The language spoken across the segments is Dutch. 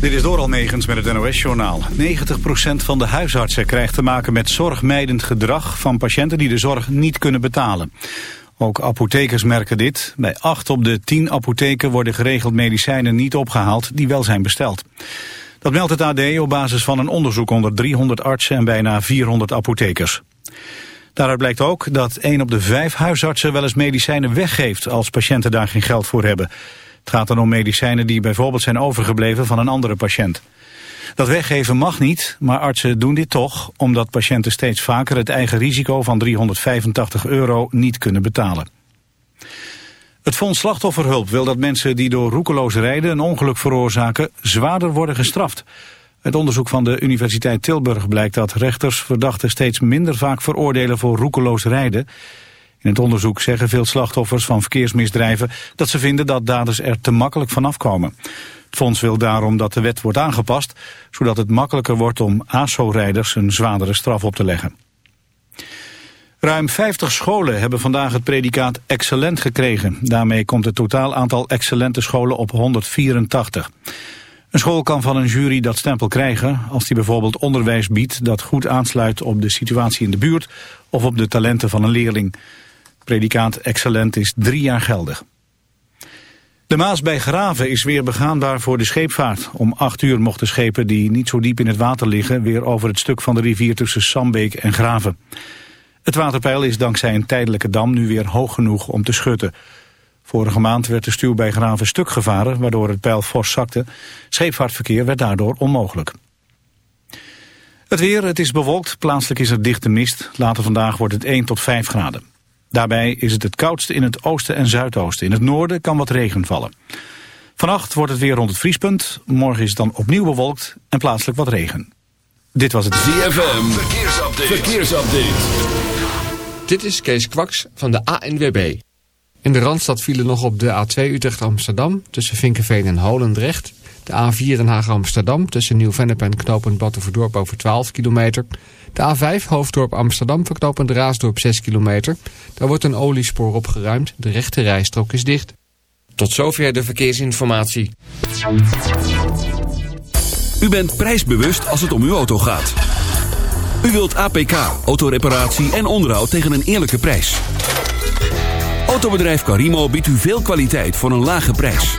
Dit is door Almegens met het NOS-journaal. 90% van de huisartsen krijgt te maken met zorgmijdend gedrag... van patiënten die de zorg niet kunnen betalen. Ook apothekers merken dit. Bij 8 op de 10 apotheken worden geregeld medicijnen niet opgehaald... die wel zijn besteld. Dat meldt het AD op basis van een onderzoek onder 300 artsen... en bijna 400 apothekers. Daaruit blijkt ook dat 1 op de 5 huisartsen wel eens medicijnen weggeeft... als patiënten daar geen geld voor hebben... Het gaat dan om medicijnen die bijvoorbeeld zijn overgebleven van een andere patiënt. Dat weggeven mag niet, maar artsen doen dit toch... omdat patiënten steeds vaker het eigen risico van 385 euro niet kunnen betalen. Het Fonds Slachtofferhulp wil dat mensen die door roekeloos rijden... een ongeluk veroorzaken, zwaarder worden gestraft. Het onderzoek van de Universiteit Tilburg blijkt dat rechters verdachten steeds minder vaak veroordelen voor roekeloos rijden. In het onderzoek zeggen veel slachtoffers van verkeersmisdrijven dat ze vinden dat daders er te makkelijk vanaf komen. Het fonds wil daarom dat de wet wordt aangepast, zodat het makkelijker wordt om ASO-rijders een zwaardere straf op te leggen. Ruim 50 scholen hebben vandaag het predicaat excellent gekregen. Daarmee komt het totaal aantal excellente scholen op 184. Een school kan van een jury dat stempel krijgen als die bijvoorbeeld onderwijs biedt dat goed aansluit op de situatie in de buurt of op de talenten van een leerling. Predicaat excellent is drie jaar geldig. De Maas bij Graven is weer begaanbaar voor de scheepvaart. Om acht uur mochten schepen die niet zo diep in het water liggen... weer over het stuk van de rivier tussen Sambeek en Graven. Het waterpeil is dankzij een tijdelijke dam nu weer hoog genoeg om te schutten. Vorige maand werd de stuw bij Graven stuk gevaren... waardoor het peil fors zakte. Scheepvaartverkeer werd daardoor onmogelijk. Het weer, het is bewolkt. Plaatselijk is er dichte mist. Later vandaag wordt het 1 tot 5 graden. Daarbij is het het koudste in het oosten en zuidoosten. In het noorden kan wat regen vallen. Vannacht wordt het weer rond het vriespunt. Morgen is het dan opnieuw bewolkt en plaatselijk wat regen. Dit was het ZFM. Verkeersupdate. Verkeersupdate. Dit is Kees Kwaks van de ANWB. In de Randstad vielen nog op de A2 Utrecht-Amsterdam... tussen Vinkenveen en Holendrecht. De A4 Den Haag-Amsterdam tussen Nieuw-Vennep en knooppunt Battenverdorp over 12 kilometer... De A5 Hoofddorp Amsterdam verknopend Raasdorp 6 kilometer. Daar wordt een oliespoor opgeruimd. De rechte rijstrook is dicht. Tot zover de verkeersinformatie. U bent prijsbewust als het om uw auto gaat. U wilt APK, autoreparatie en onderhoud tegen een eerlijke prijs. Autobedrijf Carimo biedt u veel kwaliteit voor een lage prijs.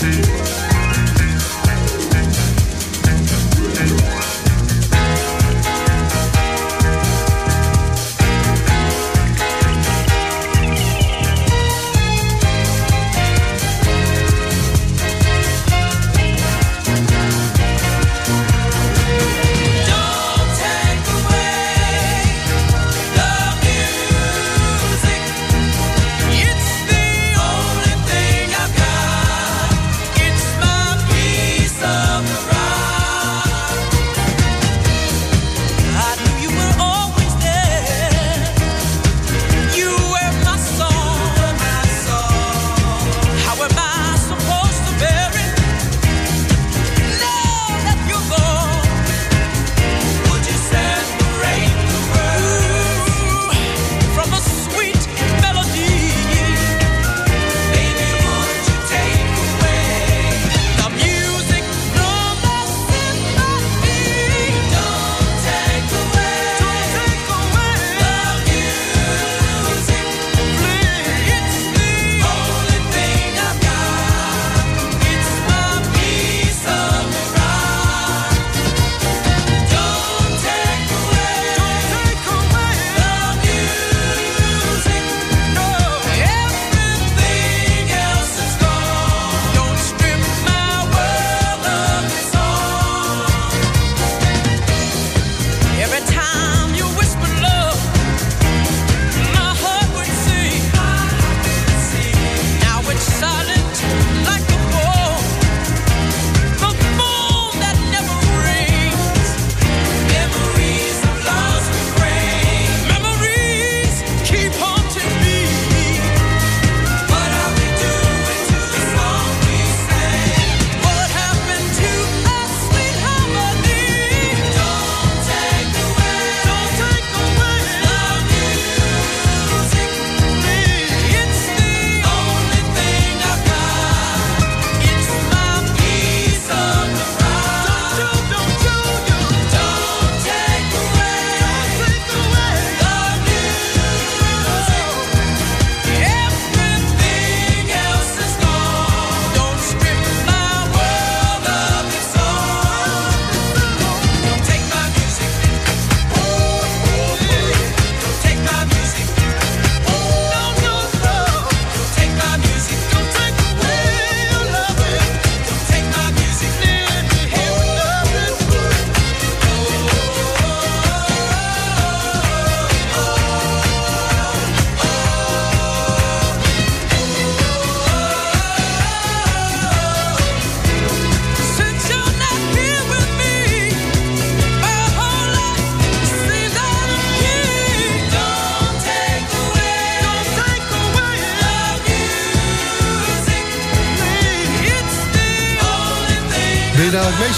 Thank you.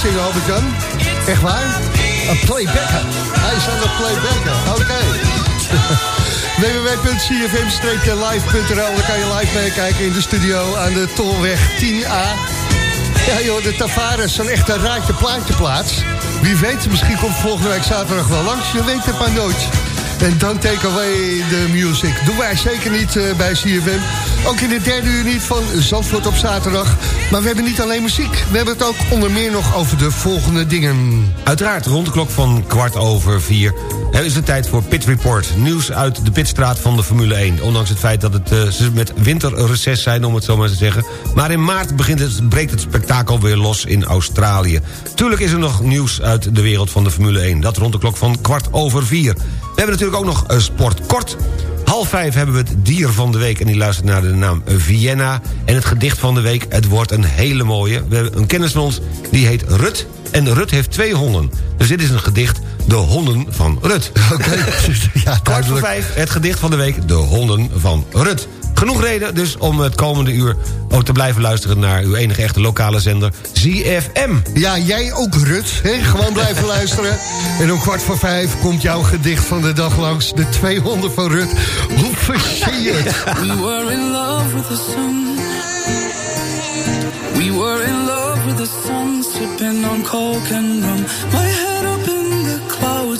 Meezingen, Albert-Jan? Echt waar? Een playbacker. Hij is aan het playbacken. Oké. www.cfm-live.nl Daar kan je live meekijken in de studio aan de Tolweg 10A. Ja joh, de Tavares, zo'n echte raadje plaatje plaats. Wie weet, misschien komt volgende week zaterdag wel langs. Je weet het maar nooit. En don't take away the music. Doen wij zeker niet uh, bij CFM. Ook in het derde uur niet van Zandvoort op zaterdag. Maar we hebben niet alleen muziek. We hebben het ook onder meer nog over de volgende dingen. Uiteraard, rond de klok van kwart over vier... is het tijd voor Pit Report. Nieuws uit de pitstraat van de Formule 1. Ondanks het feit dat het, uh, met winterreces zijn, om het zo maar te zeggen. Maar in maart begint het, breekt het spektakel weer los in Australië. Tuurlijk is er nog nieuws uit de wereld van de Formule 1. Dat rond de klok van kwart over vier. We hebben natuurlijk ook nog uh, Sport Kort... Half vijf hebben we het dier van de week en die luistert naar de naam Vienna. En het gedicht van de week, het wordt een hele mooie. We hebben een kennis van ons, die heet Rut. En Rut heeft twee honden. Dus dit is een gedicht, De Honden van Rut. Oké, ja, Kwart voor vijf, het gedicht van de week, De Honden van Rut. Genoeg reden dus om het komende uur ook te blijven luisteren... naar uw enige echte lokale zender, ZFM. Ja, jij ook, Rut. Hè? Gewoon blijven luisteren. En om kwart voor vijf komt jouw gedicht van de dag langs. De 200 van Rut. Hoe het? We were in love with the sun. We were in love with the sun. Sipping on coke and rum. My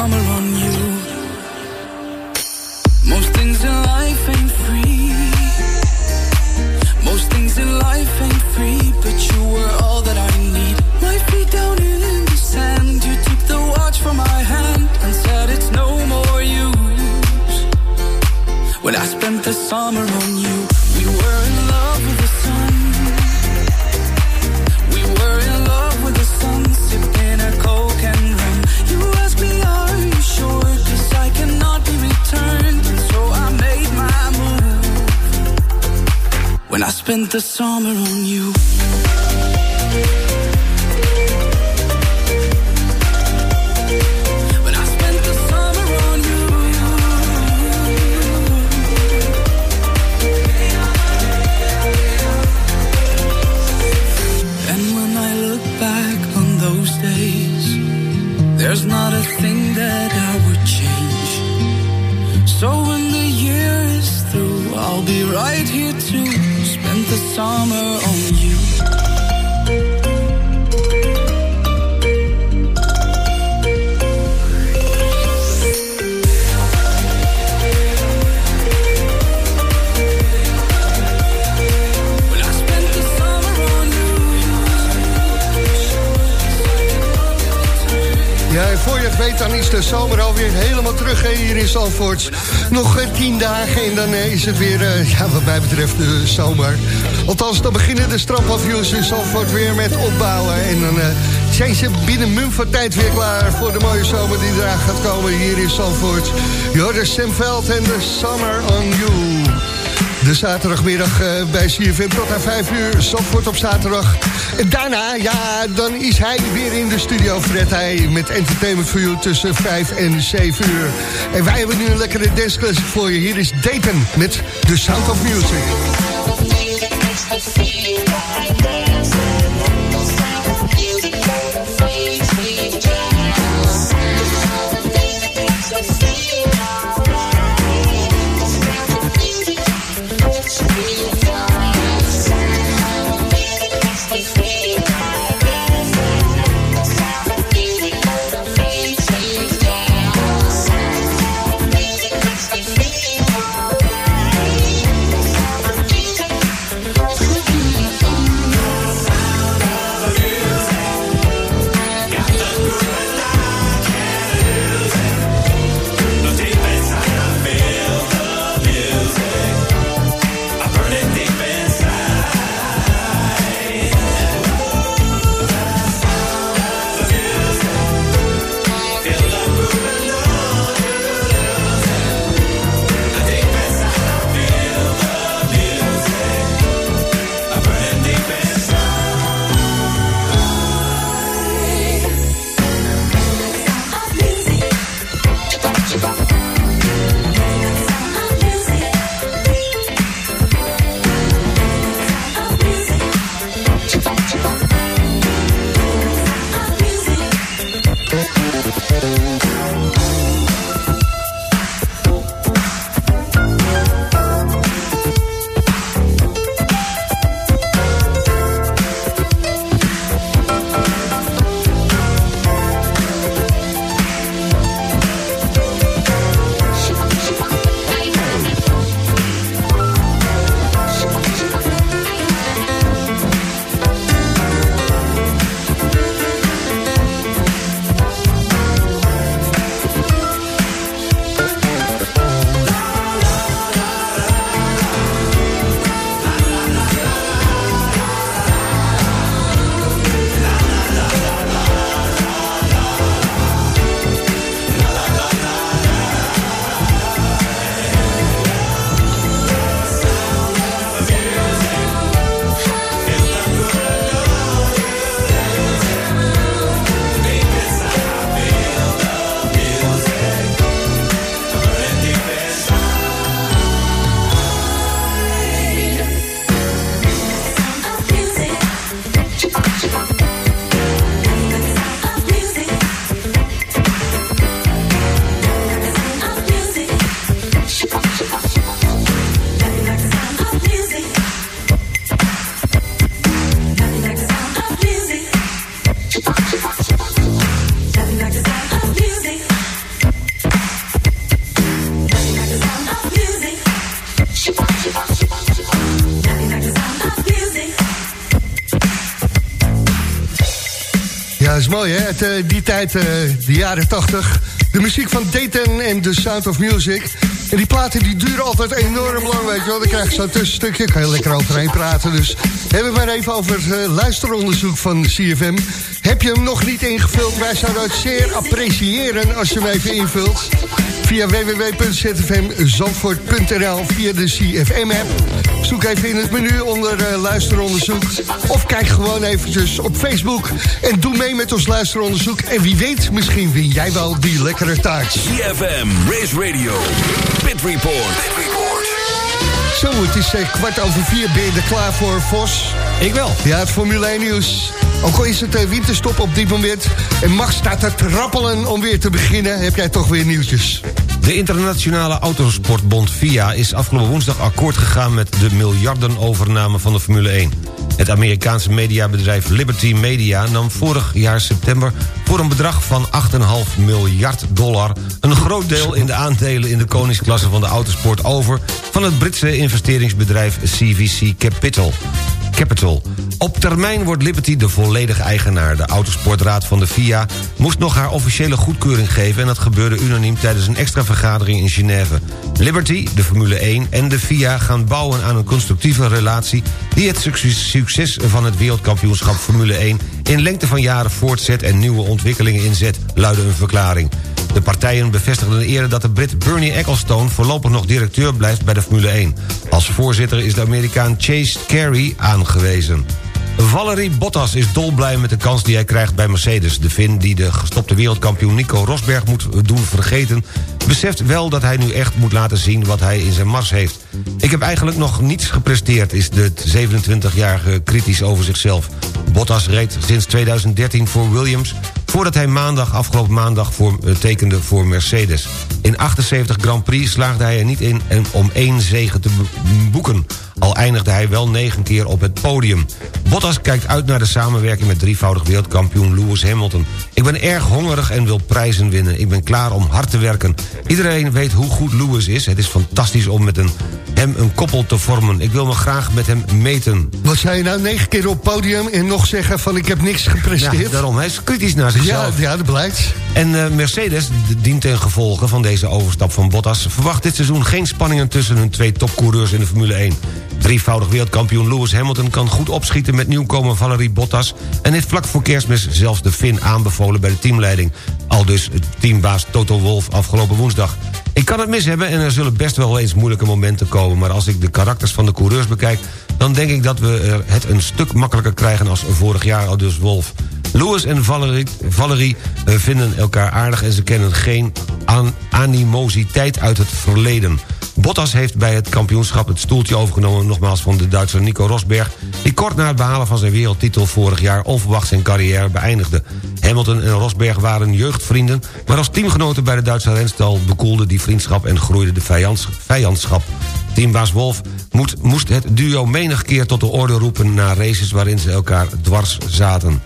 Summer on the summer on you. Dagen en dan eh, is het weer, eh, ja, wat mij betreft, de zomer. Althans, dan beginnen de strandpavioens in Zandvoort weer met opbouwen. En dan eh, zijn ze binnen mum van tijd weer klaar voor de mooie zomer die eraan gaat komen hier in Zandvoort. Jordan Semveld en de Summer on You. De zaterdagmiddag eh, bij CFM tot aan 5 uur. Zandvoort op zaterdag. En daarna, ja, dan is hij weer in de studio. Fred hij met Entertainment for You tussen 5 en 7 uur. En wij hebben nu een lekkere danceclassic voor je. Hier is Dayton met The Sound of Music. Mooi, hè? Uit eh, die tijd, eh, de jaren 80. De muziek van Dayton en The Sound of Music. En die platen die duren altijd enorm lang, weet je wel. Dan krijg je zo'n tussenstukje, kan je lekker overheen praten. Dus hebben we maar even over het eh, luisteronderzoek van CFM. Heb je hem nog niet ingevuld? Wij zouden het zeer appreciëren als je hem even invult. Via www.zfmzandvoort.nl via de CFM-app. Zoek even in het menu onder eh, luisteronderzoek. Of kijk gewoon eventjes op Facebook. En doe mee met ons luisteronderzoek. En wie weet, misschien win jij wel die lekkere taart. CFM, Race Radio, Pit Report. Zo, het is eh, kwart over vier. Ben je er klaar voor, Vos? Ik wel. Ja, het Formule 1 nieuws. Ook al is het eh, winterstop op dit moment... en Max staat te trappelen om weer te beginnen... heb jij toch weer nieuwtjes. De internationale autosportbond FIA is afgelopen woensdag akkoord gegaan... met de miljardenovername van de Formule 1. Het Amerikaanse mediabedrijf Liberty Media nam vorig jaar september... voor een bedrag van 8,5 miljard dollar... een groot deel in de aandelen in de koningsklasse van de autosport over... van het Britse investeringsbedrijf CVC Capital. Capital. Op termijn wordt Liberty de volledige eigenaar. De autosportraad van de FIA moest nog haar officiële goedkeuring geven... en dat gebeurde unaniem tijdens een extra vergadering in Genève. Liberty, de Formule 1 en de FIA gaan bouwen aan een constructieve relatie... die het succes- van het wereldkampioenschap Formule 1... in lengte van jaren voortzet en nieuwe ontwikkelingen inzet, luidde een verklaring. De partijen bevestigden eerder dat de Brit Bernie Ecclestone... voorlopig nog directeur blijft bij de Formule 1. Als voorzitter is de Amerikaan Chase Carey aangewezen. Valerie Bottas is dolblij met de kans die hij krijgt bij Mercedes. De Finn die de gestopte wereldkampioen Nico Rosberg moet doen vergeten... beseft wel dat hij nu echt moet laten zien wat hij in zijn mars heeft. Ik heb eigenlijk nog niets gepresteerd, is de 27-jarige kritisch over zichzelf. Bottas reed sinds 2013 voor Williams... voordat hij maandag, afgelopen maandag voor, eh, tekende voor Mercedes. In 78 Grand Prix slaagde hij er niet in om één zege te boeken... al eindigde hij wel negen keer op het podium. Bottas kijkt uit naar de samenwerking met drievoudig wereldkampioen Lewis Hamilton. Ik ben erg hongerig en wil prijzen winnen. Ik ben klaar om hard te werken. Iedereen weet hoe goed Lewis is. Het is fantastisch om met een, hem een koppel te vormen. Ik wil me graag met hem meten. Wat zei je nou, negen keer op het podium... en nog zeggen van ik heb niks Ja, gepresteerd? daarom. Hij is kritisch naar Ja, zichzelf. ja, dat blijkt. En eh, Mercedes dient ten gevolge van deze overstap van Bottas... verwacht dit seizoen geen spanningen tussen hun twee topcoureurs in de Formule 1. Drievoudig wereldkampioen Lewis Hamilton kan goed opschieten met nieuwkomer Valerie Bottas... en heeft vlak voor kerstmis zelfs de Fin aanbevolen bij de teamleiding. Al dus het teambaas Toto Wolff afgelopen woensdag. Ik kan het mis hebben en er zullen best wel eens moeilijke momenten komen... maar als ik de karakters van de coureurs bekijk... dan denk ik dat we het een stuk makkelijker krijgen als vorig jaar, al dus Wolff. Lewis en Valerie, Valerie eh, vinden elkaar aardig en ze kennen geen an- animositeit uit het verleden. Bottas heeft bij het kampioenschap het stoeltje overgenomen... nogmaals van de Duitser Nico Rosberg... die kort na het behalen van zijn wereldtitel vorig jaar... onverwacht zijn carrière beëindigde. Hamilton en Rosberg waren jeugdvrienden... maar als teamgenoten bij de Duitse renstal bekoelde die vriendschap... en groeide de vijands vijandschap. Teambaas Wolf moet, moest het duo menig keer tot de orde roepen... na races waarin ze elkaar dwars zaten.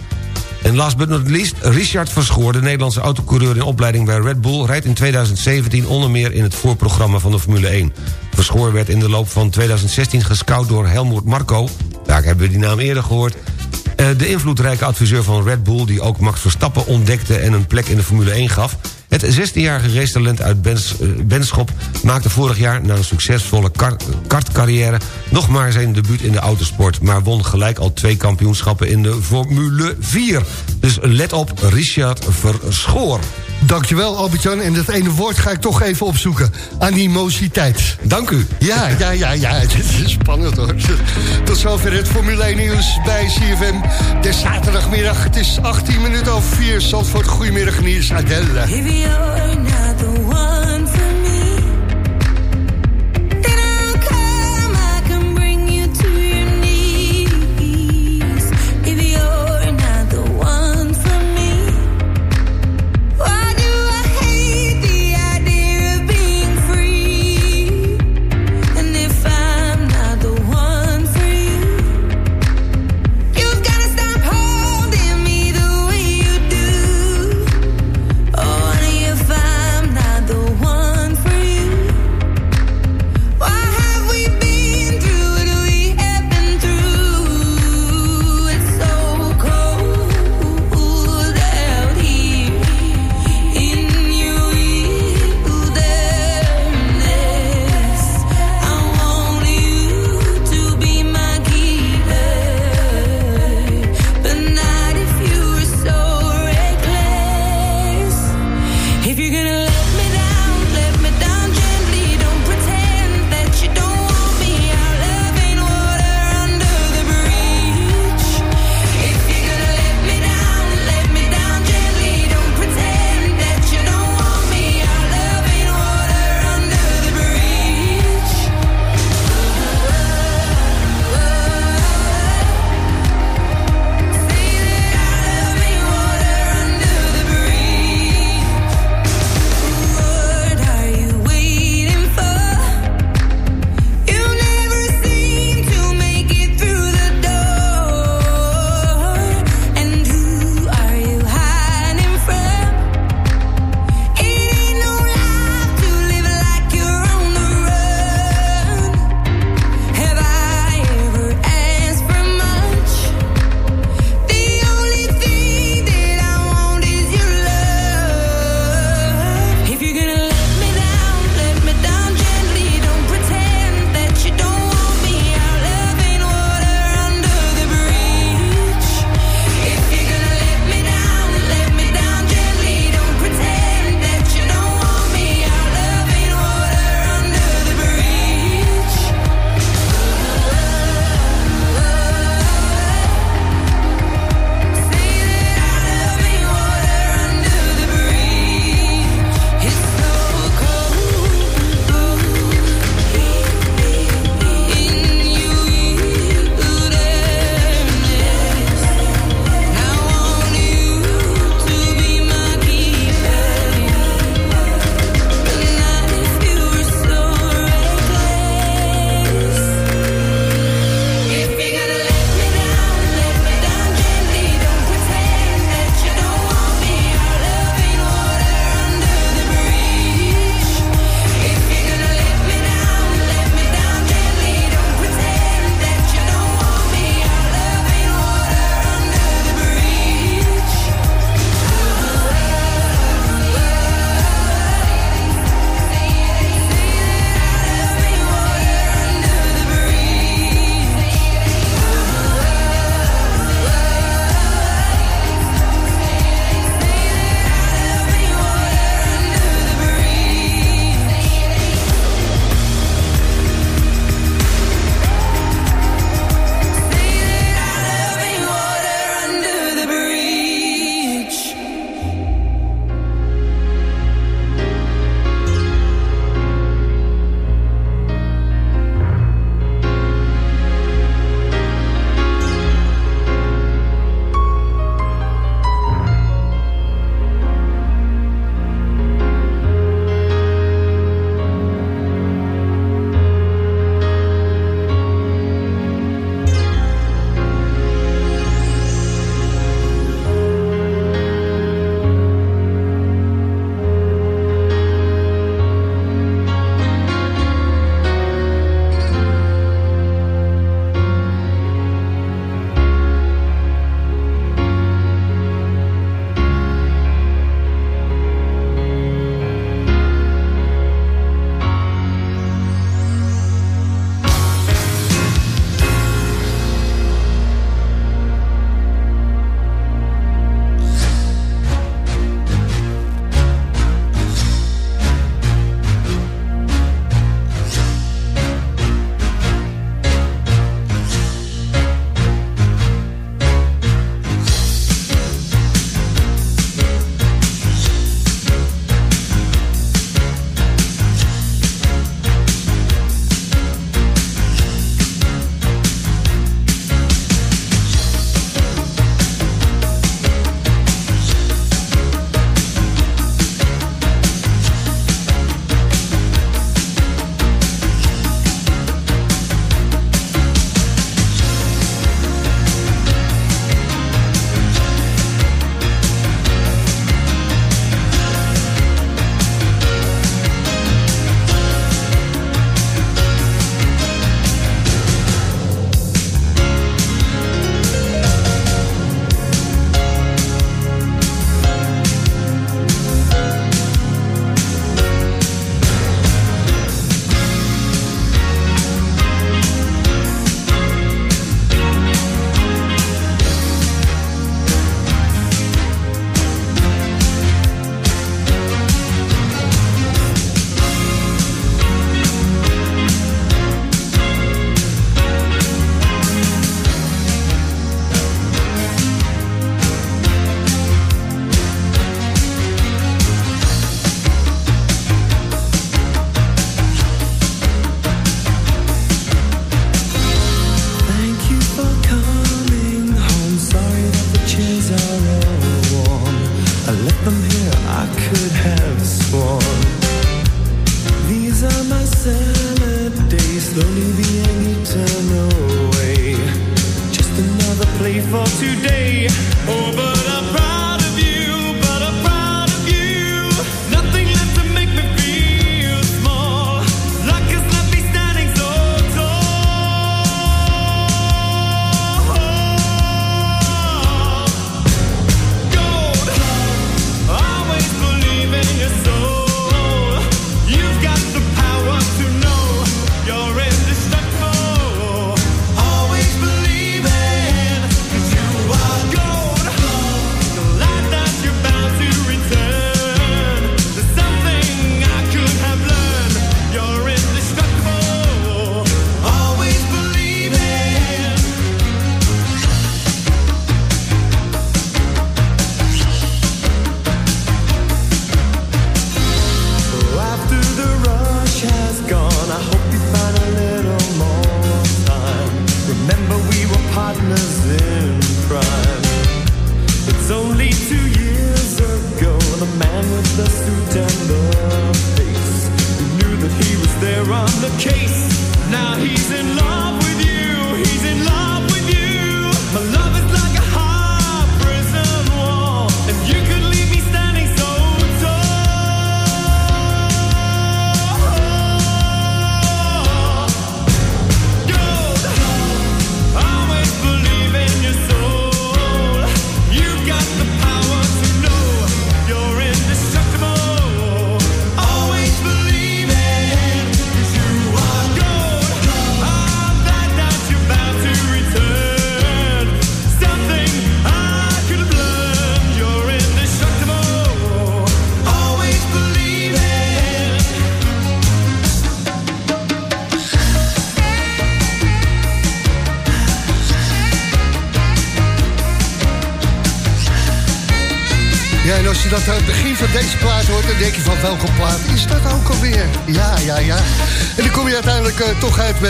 En last but not least, Richard Verschoor, de Nederlandse autocoureur in opleiding bij Red Bull... rijdt in 2017 onder meer in het voorprogramma van de Formule 1. Verschoor werd in de loop van 2016 gescout door Helmut Marko... daar hebben we die naam eerder gehoord... Eh, de invloedrijke adviseur van Red Bull... die ook Max Verstappen ontdekte en een plek in de Formule 1 gaf... Het 16-jarige racetalent uit Bens, eh, Benschop maakte vorig jaar... na een succesvolle kar- kartcarrière nog maar zijn debuut in de autosport... maar won gelijk al twee kampioenschappen in de Formule 4. Dus let op, Richard Verschoor. Dankjewel Albert-Jan. En dat ene woord ga ik toch even opzoeken. Animositeit. Dank u. Ja, ja, ja, ja. Dit is spannend hoor. Tot zover het Formule 1 nieuws bij CFM. De zaterdagmiddag. Het is 18 minuten over 4. Zandvoort, goedemiddag. En hier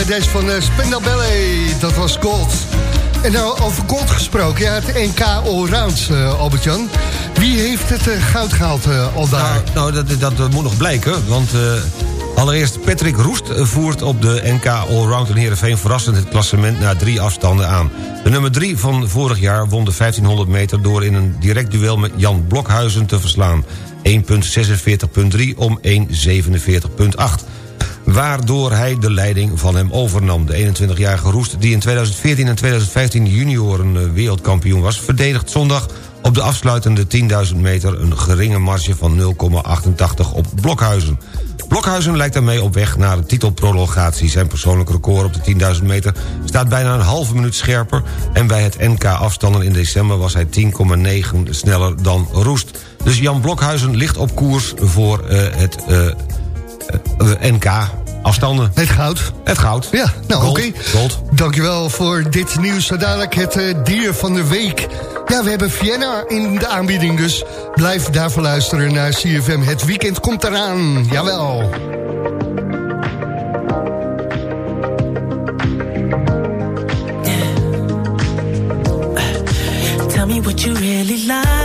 deze van uh, Spendal Ballet. Dat was Gold. En nou, over Gold gesproken, ja, het NK Allround, eh Albert-Jan. Wie heeft het eh, goud gehaald eh, al daar? Nou, nou dat, dat, moet nog blijken, want eh, allereerst Patrick Roest voert op de NK Allround in Heerenveen verrassend het klassement na drie afstanden aan. De nummer drie van vorig jaar won de 1500 meter door in een direct duel met Jan Blokhuizen te verslaan. 1.46.3 om 1.47.8 waardoor hij de leiding van hem overnam. De 21-jarige Roest, die in 2014 en 2015 junioren eh, wereldkampioen was... verdedigt zondag op de afsluitende 10.000 meter... een geringe marge van 0,88 op Blokhuizen. Blokhuizen lijkt daarmee op weg naar de titelprolongatie. Zijn persoonlijk record op de 10.000 meter staat bijna een halve minuut scherper... en bij het NK-afstanden in december was hij 10,9 sneller dan Roest. Dus Jan Blokhuizen ligt op koers voor eh, het... eh, eh, NK afstanden. Het goud. Het goud. Ja, nou oké. Gold. Dankjewel voor dit nieuws. Zo dadelijk het eh, dier van de week. Ja, we hebben Vienna in de aanbieding, dus blijf daarvoor luisteren naar CFM. Het weekend komt eraan, jawel. Tell me what you really like.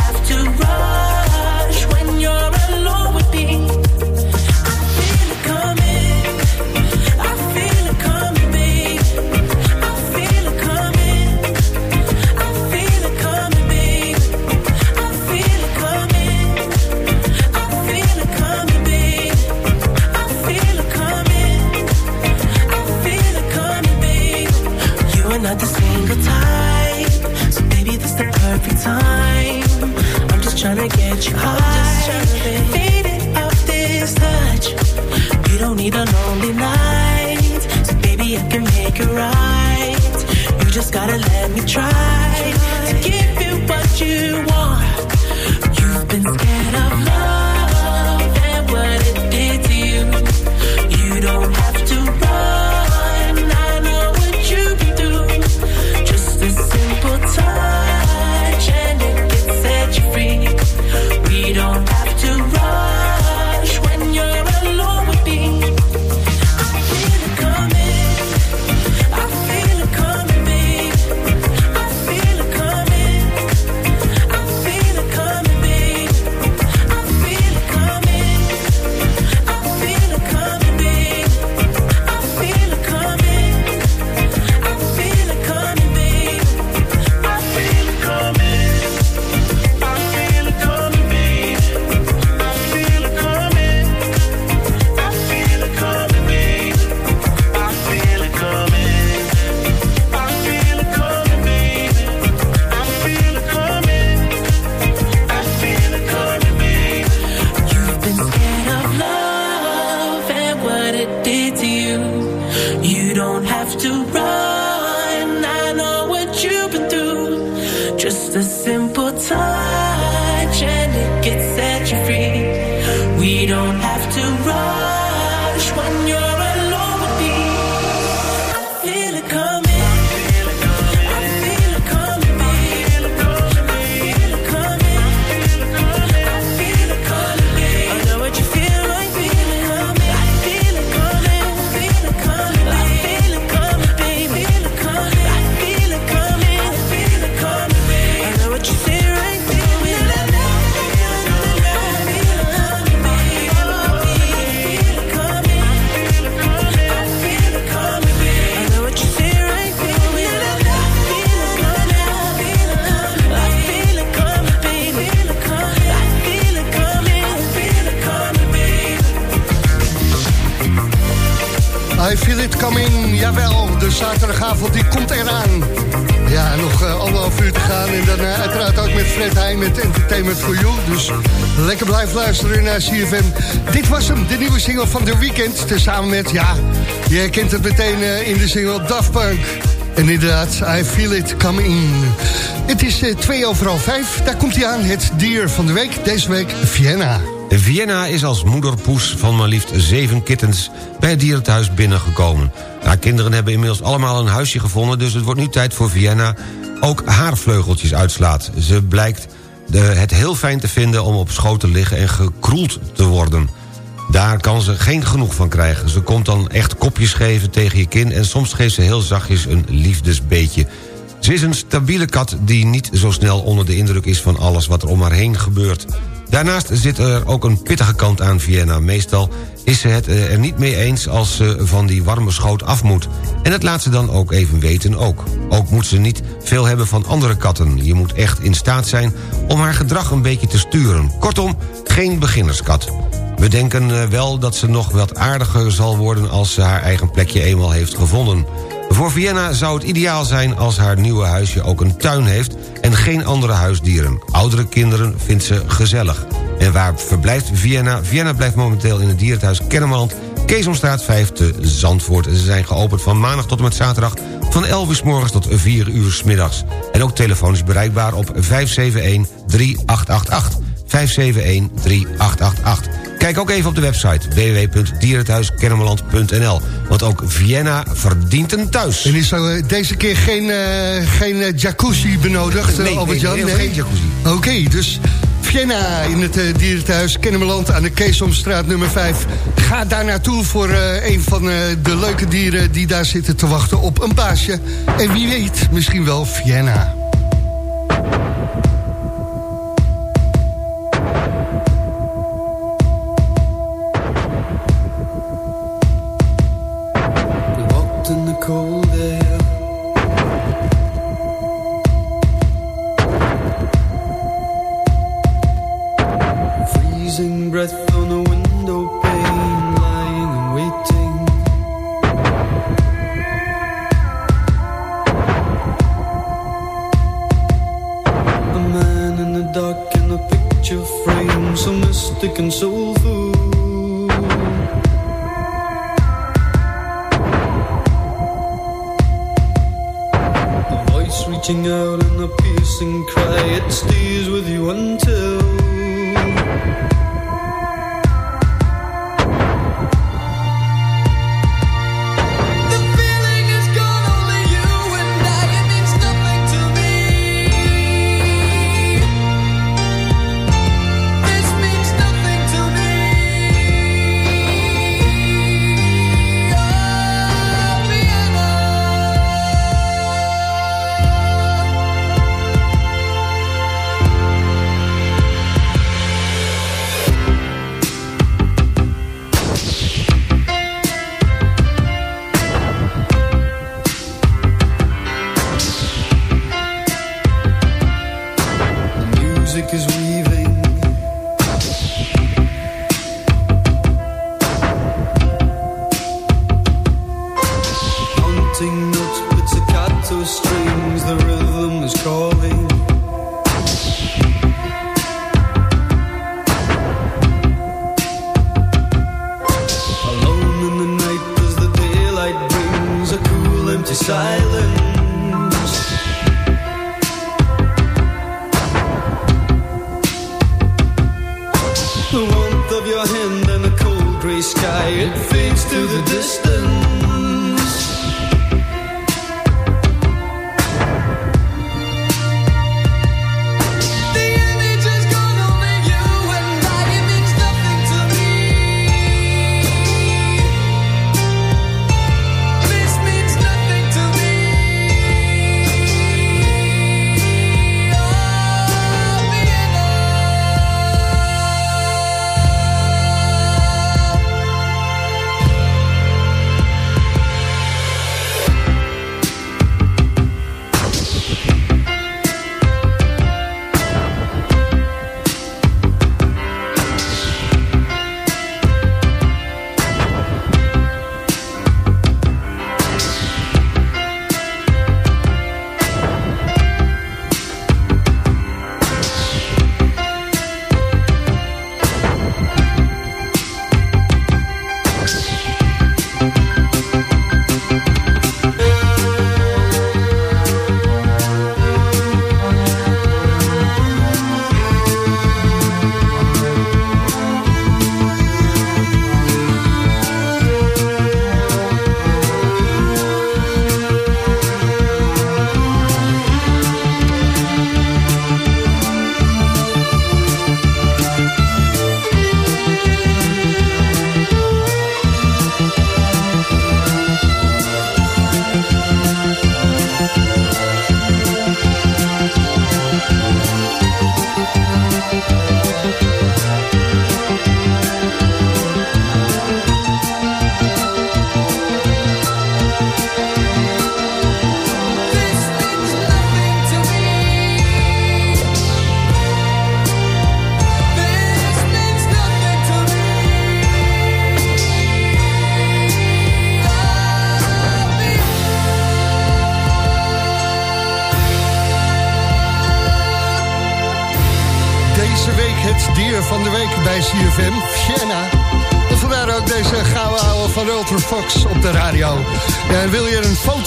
perfect time. I'm just tryna get you high, faded off this touch. You don't need a lonely night, so baby, I can make it right. You just gotta let me try to give you what you want. You've been scared of Dit was hem, de nieuwe single van The Weeknd. Tezamen met, ja, je herkent het meteen eh, in de single Daft Punk. En inderdaad, I feel it coming. Het is eh, twee over half vijf. Daar komt hij aan, het dier van de week. Deze week Vienna. Vienna is als moederpoes van maar liefst zeven kittens... bij het dierenthuis binnengekomen. Haar kinderen hebben inmiddels allemaal een huisje gevonden... dus het wordt nu tijd voor Vienna ook haar vleugeltjes uitslaat. Ze blijkt de, het heel fijn te vinden om op schoot te liggen... en gekroeld te worden. Daar kan ze geen genoeg van krijgen. Ze komt dan echt kopjes geven tegen je kin... en soms geeft ze heel zachtjes een liefdesbeetje... Ze is een stabiele kat die niet zo snel onder de indruk is van alles wat er om haar heen gebeurt. Daarnaast zit er ook een pittige kant aan Vienna. Meestal is ze het eh, er niet mee eens als ze van die warme schoot af moet. En dat laat ze dan ook even weten ook. Ook moet ze niet veel hebben van andere katten. Je moet echt in staat zijn om haar gedrag een beetje te sturen. Kortom, geen beginnerskat. We denken eh, wel dat ze nog wat aardiger zal worden... als ze haar eigen plekje eenmaal heeft gevonden. Voor Vienna zou het ideaal zijn als haar nieuwe huisje ook een tuin heeft... en geen andere huisdieren. Oudere kinderen vindt ze gezellig. En waar verblijft Vienna? Vienna blijft momenteel in het dierenthuis Kennemerland... Keesomstraat 5 te Zandvoort. En ze zijn geopend van maandag tot en met zaterdag... van 11 uur s morgens tot 4 uur s middags. En ook telefonisch bereikbaar op 571-3888. 571-3888. Kijk ook even op de website www.dierenthuiskennemerland.nl. Want ook Vienna verdient een thuis. En is er eh, deze keer geen, eh, geen eh, jacuzzi benodigd, Nee, Albert-Jan? nee, nee, geen jacuzzi. Oké, dus Vienna in het uh, dierenthuis Kennemerland aan de Keesomstraat nummer 5. Ga daar naartoe voor een van de leuke dieren die daar zitten te wachten op een baasje. En wie weet, misschien wel Vienna.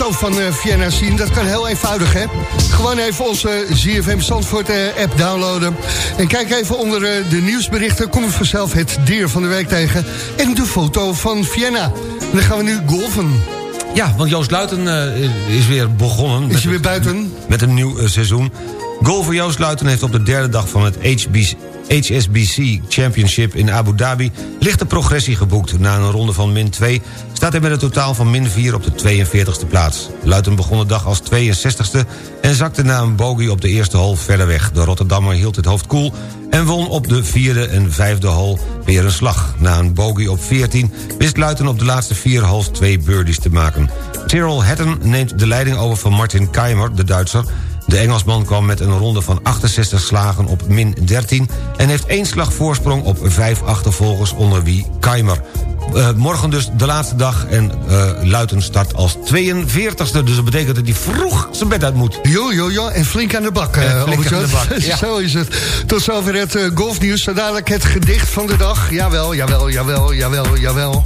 Foto van eh Vienna zien? Dat kan heel eenvoudig, hè? Gewoon even onze ZFM Zandvoort eh, app downloaden. En kijk even onder eh, de nieuwsberichten. Kom je vanzelf het dier van de week tegen. En de foto van Vienna. En dan gaan we nu golven. Ja, want Joost Luiten eh, is weer begonnen. Is met je weer buiten? Met een nieuw eh, seizoen. Golfer Joost Luiten heeft op de derde dag van het HBC HSBC Championship in Abu Dhabi... lichte progressie geboekt. Na een ronde van min 2 staat hij met een totaal van min 4 op de 42e plaats. Luiten begon de dag als 62e en zakte na een bogey op de eerste hole verder weg. De Rotterdammer hield het hoofd koel en won op de vierde en vijfde hole weer een slag. Na een bogey op 14 wist Luiten op de laatste vier holes twee birdies te maken. Tyrrell Hatton neemt de leiding over van Martin Keimer, de Duitser... De Engelsman kwam met een ronde van 68 slagen op min 13... en heeft één slag voorsprong op vijf achtervolgers onder wie Keimer. Eh, morgen dus de laatste dag en eh Luiten start als 42e. Dus dat betekent dat hij vroeg zijn bed uit moet. Jo, jo, jo, en flink aan de bak, Ja, flink aan de bak, ja. Zo is het. Tot zover het golfnieuws. Zo dadelijk het gedicht van de dag. Jawel, jawel, jawel, jawel, jawel.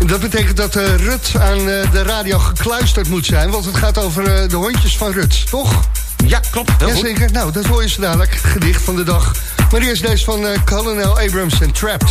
En dat betekent dat Rut aan de radio gekluisterd moet zijn. Want het gaat over de hondjes van Rut, toch? Ja, klopt. Heel goed. Jazeker, nou, dat hoor je zo dadelijk. Het gedicht van de dag. Maar eerst deze van Colonel Abrams en Trapped.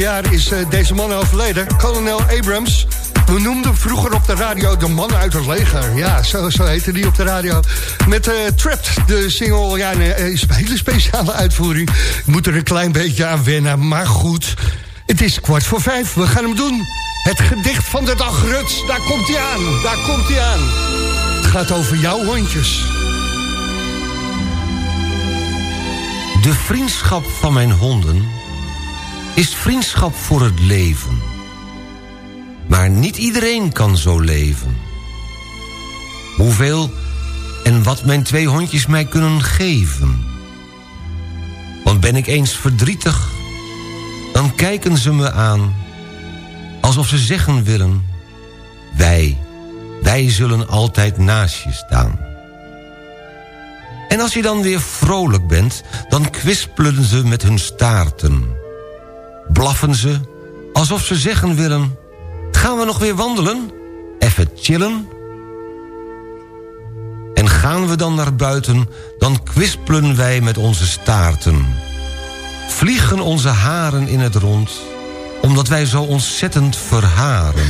Jaar is eh, deze man overleden. Colonel Abrams. We noemden vroeger op de radio de man uit het leger. Ja, zo, zo heette die op de radio. Met eh Trapped, de single. Ja, nee, is een hele speciale uitvoering. Ik moet er een klein beetje aan wennen, maar goed. Het is kwart voor vijf, we gaan hem doen. Het gedicht van de dag, Ruts. Daar komt hij aan, daar komt hij aan. Het gaat over jouw hondjes. De vriendschap van mijn honden is vriendschap voor het leven. Maar niet iedereen kan zo leven. Hoeveel en wat mijn twee hondjes mij kunnen geven. Want ben ik eens verdrietig, dan kijken ze me aan... alsof ze zeggen willen... wij, wij zullen altijd naast je staan. En als je dan weer vrolijk bent, dan kwispelen ze met hun staarten. Blaffen ze, alsof ze zeggen willen... gaan we nog weer wandelen? Even chillen? En gaan we dan naar buiten, dan kwispelen wij met onze staarten. Vliegen onze haren in het rond, omdat wij zo ontzettend verharen.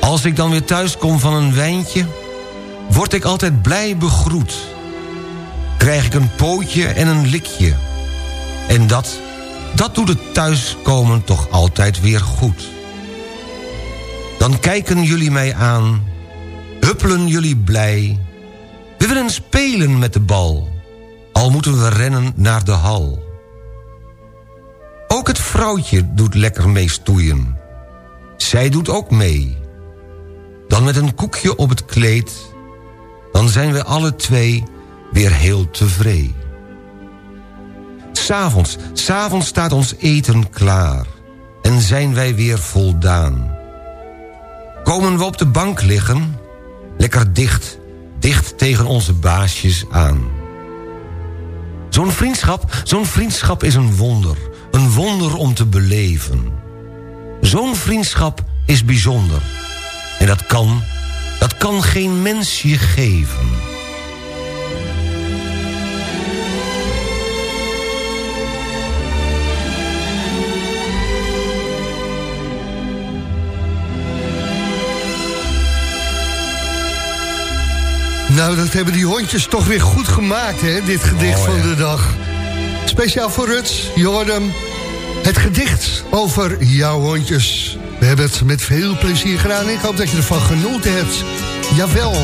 Als ik dan weer thuis kom van een wijntje word ik altijd blij begroet. Krijg ik een pootje en een likje. En dat, dat doet het thuiskomen toch altijd weer goed. Dan kijken jullie mij aan, huppelen jullie blij. We willen spelen met de bal, al moeten we rennen naar de hal. Ook het vrouwtje doet lekker mee stoeien. Zij doet ook mee. Dan met een koekje op het kleed dan zijn we alle twee weer heel tevreden. S'avonds, s'avonds staat ons eten klaar en zijn wij weer voldaan. Komen we op de bank liggen, lekker dicht, dicht tegen onze baasjes aan. Zo'n vriendschap, zo'n vriendschap is een wonder, een wonder om te beleven. Zo'n vriendschap is bijzonder en dat kan dat kan geen mens je geven. Nou, dat hebben die hondjes toch weer goed gemaakt, hè, dit gedicht Oh, van ja. de dag. Speciaal voor Ruts, hem. Het gedicht over jouw hondjes. We hebben het met veel plezier gedaan. Ik hoop dat je ervan genoten hebt. Jawel.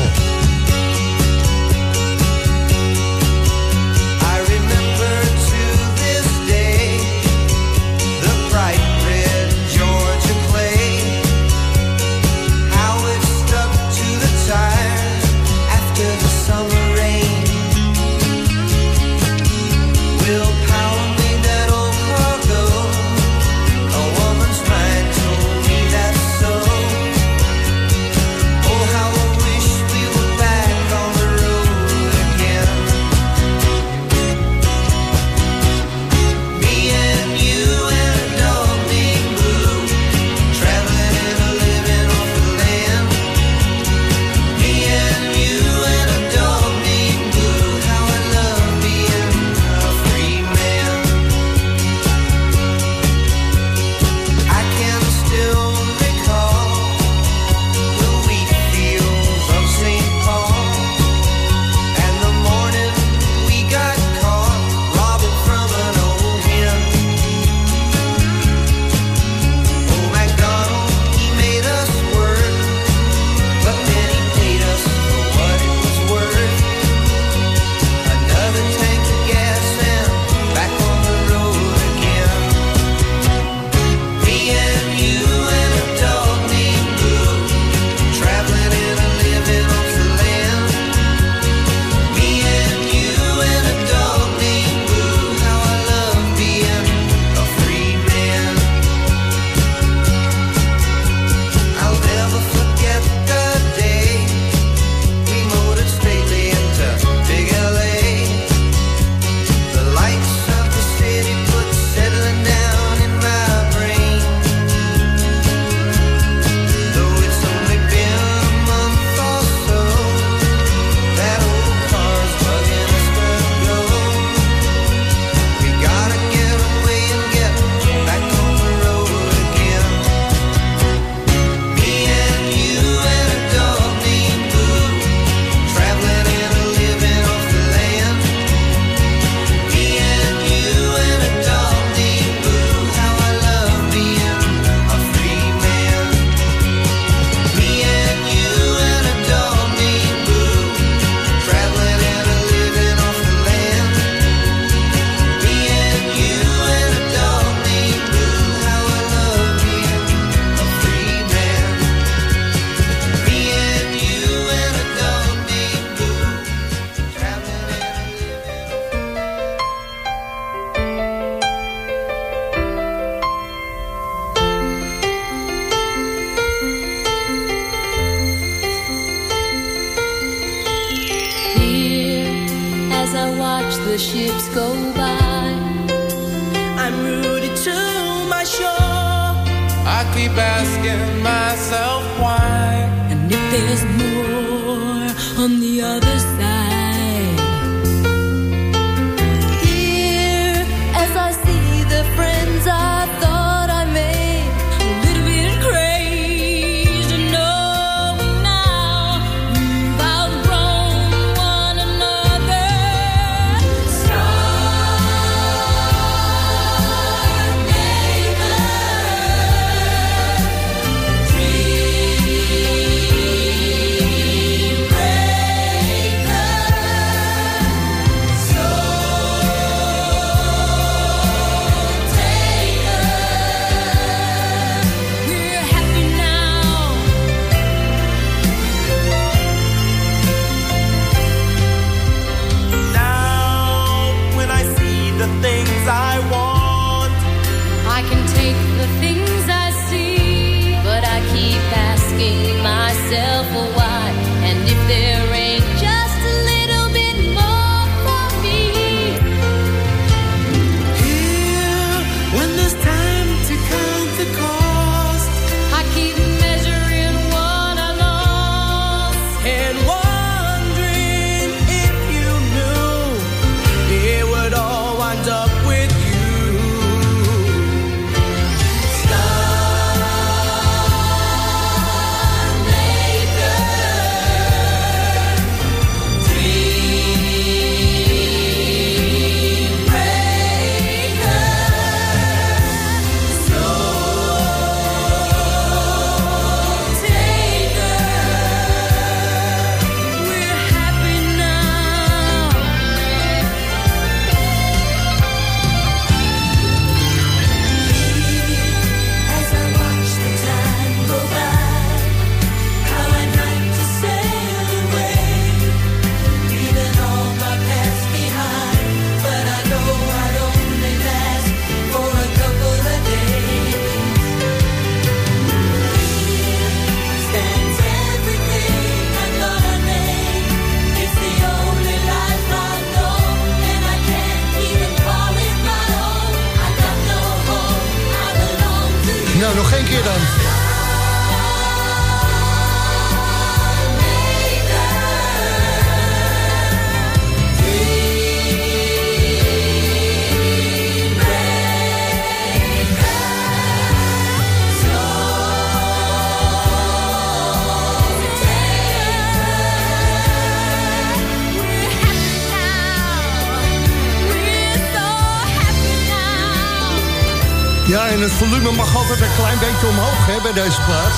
Het volume mag altijd een klein beetje omhoog hè, bij deze plaats.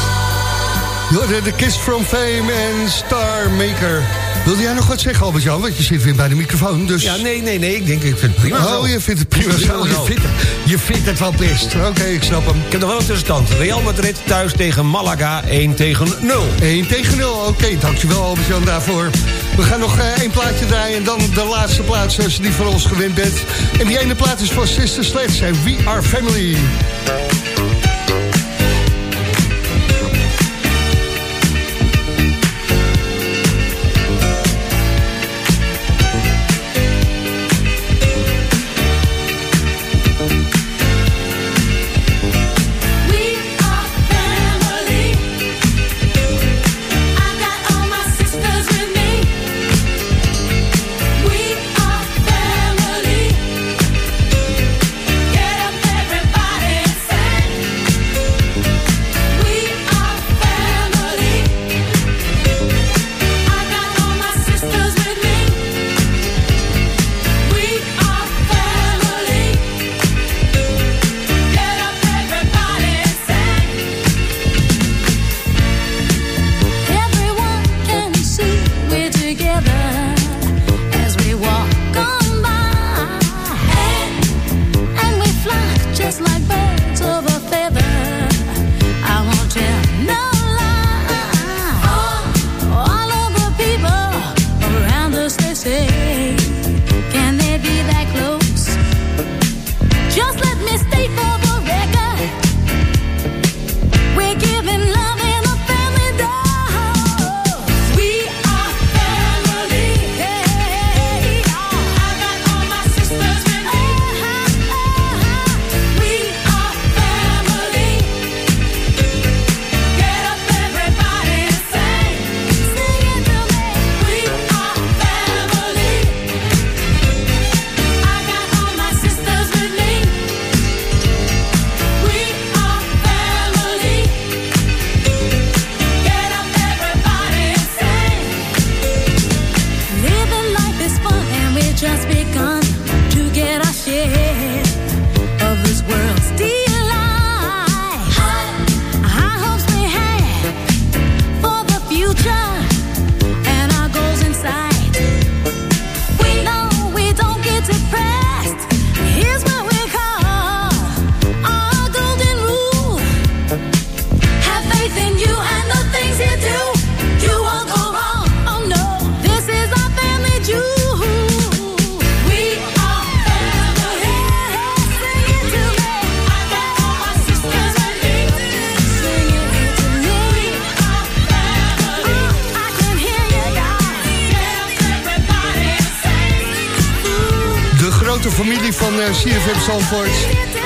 Je hoorde de Kiss from Fame en Star Maker. Wilde jij nog wat zeggen, Albert-Jan? Want je zit weer bij de microfoon, dus... Ja, nee, nee, nee. Ik denk, ik vind het prima zo. Oh, je vindt het prima zo. Je vindt het, je vindt het wel best. Oké, ik snap hem. Ik heb nog wel een tussenstand. Real Madrid thuis tegen Malaga 1 tegen 0. 1 tegen 0. Oké, dankjewel Albert-Jan daarvoor. We gaan nog eh, één plaatje draaien en dan de laatste plaats zoals je die van ons gewend bent. En die ene plaat is van Sister Sledge en We Are Family.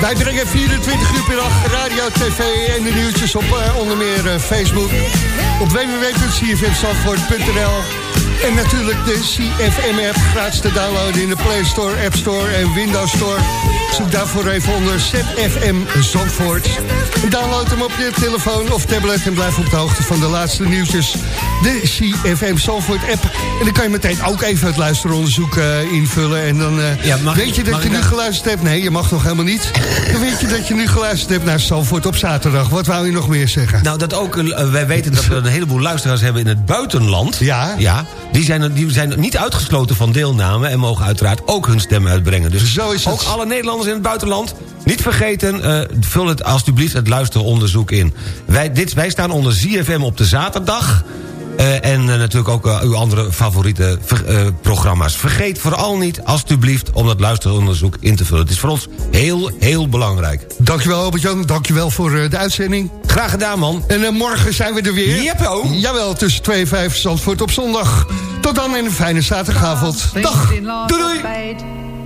Wij brengen 24 uur per dag radio, tv en de nieuwtjes op eh, onder meer eh, Facebook. Op www.cfmzandvoort.nl En natuurlijk de CFM-app, gratis te downloaden in de Play Store, App Store en Windows Store. Zoek daarvoor even onder ZFM Zandvoort. Download hem op je telefoon of tablet en blijf op de hoogte van de laatste nieuwtjes. De CFM Zandvoort app. En dan kan je meteen ook even het luisteronderzoek eh, invullen. En dan eh, Ja, mag weet je dat je nu geluisterd hebt. Nee, je mag nog helemaal niet. Dan weet je dat je nu geluisterd hebt naar Zandvoort op zaterdag. Wat wou je nog meer zeggen? Nou, dat ook, eh, wij weten dat we een heleboel luisteraars hebben in het buitenland. Ja. Ja, die zijn, die zijn niet uitgesloten van deelname... en mogen uiteraard ook hun stem uitbrengen. Dus Zo is het. ook alle Nederlanders in het buitenland... niet vergeten, eh, vul het alsjeblieft het luisteronderzoek in. Wij, dit, wij staan onder ZFM op de zaterdag... eh, en eh, natuurlijk ook uw andere favoriete ver- eh, programma's. Vergeet vooral niet, alstublieft, om dat luisteronderzoek in te vullen. Het is voor ons heel, heel belangrijk. Dankjewel Albert-Jan, dankjewel voor eh, de uitzending. Graag gedaan, man. En morgen zijn we er weer. Jeppo. Jawel, tussen 2 en 5 Zandvoort op zondag. Tot dan en een fijne zaterdagavond. Dag. Doei doei.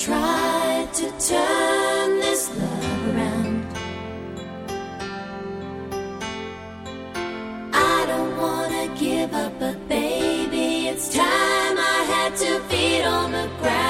Tried to turn this love around? I don't wanna give up, but baby, it's time I had two feet on the ground.